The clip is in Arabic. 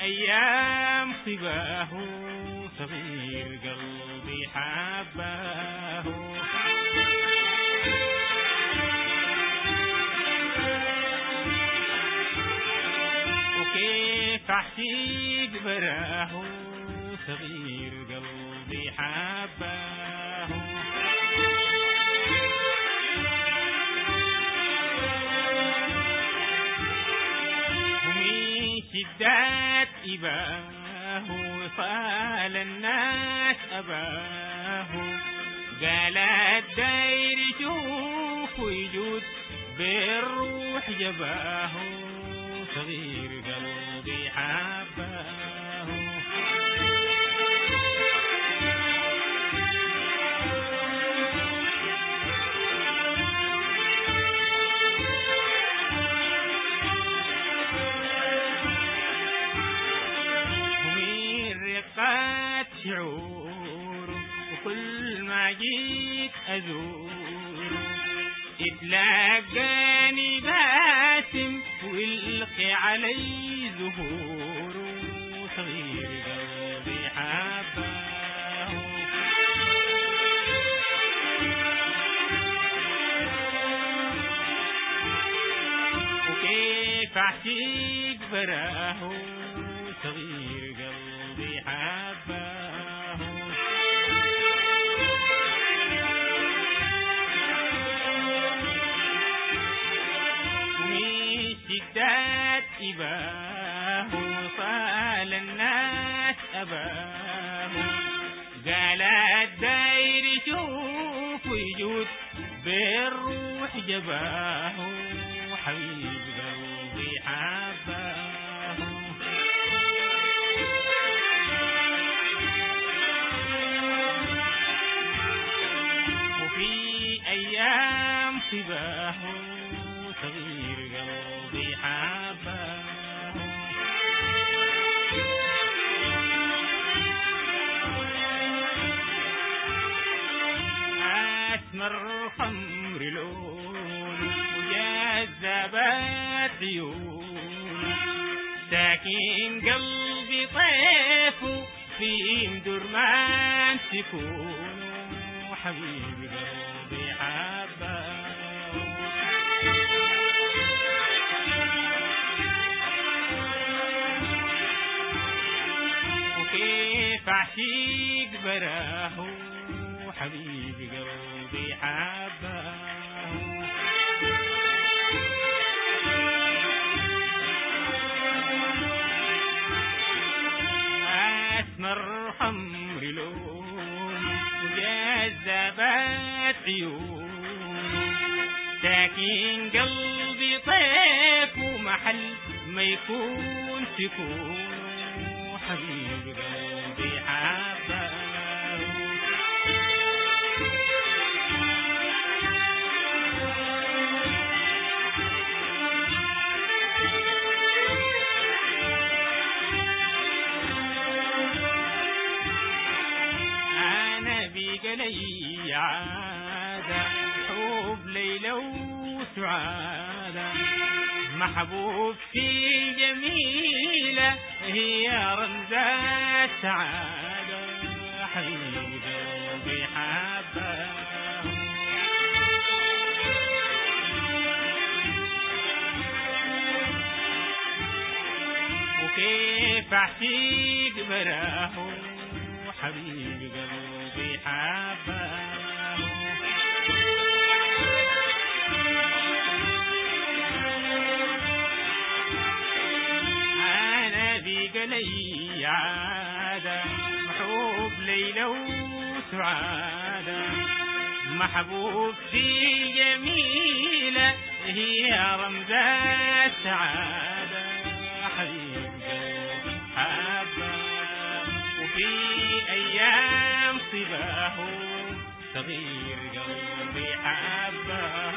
أيام صباه صغير قلبي حباه. وكيف أحكي براه صغير قلبي شدات إباه وصال الناس أباه. قال الداير شوف وجود بالروح جباه. صغير قلبي حباه. جيت أزور. اتلاقاني باسم والقي علي زهور. صغير قلبي حباه وكيف أحكيك براه؟ صغير وصال الناس أباه قال الداير شوف وجود بالروح جباه حبيب قلبي حباه وفي أيام صباه أسمر خمر لون وجذبت عيون ساكن قلبي طيف في مدرمان سكون حبيب قلبي حباه وكيف أعشيق براه. حبيب قلبي حباه أسمر خمر لون وجذبت عيون. ساكن قلبي طيف ومحل ما يكون سكون. حبيب قلبي حباه لي عادة حب ليلى وسعادة. محبوب في جميلة هي رمز السعادة حبيب قلبي حباه وكيف أحكيك براه حبيب لي عادة محبوب ليلى وسعادة. محبوب في جميلة هي رمز السعادة حبيب حباه وفي أيام صباه صغير قلبي حباه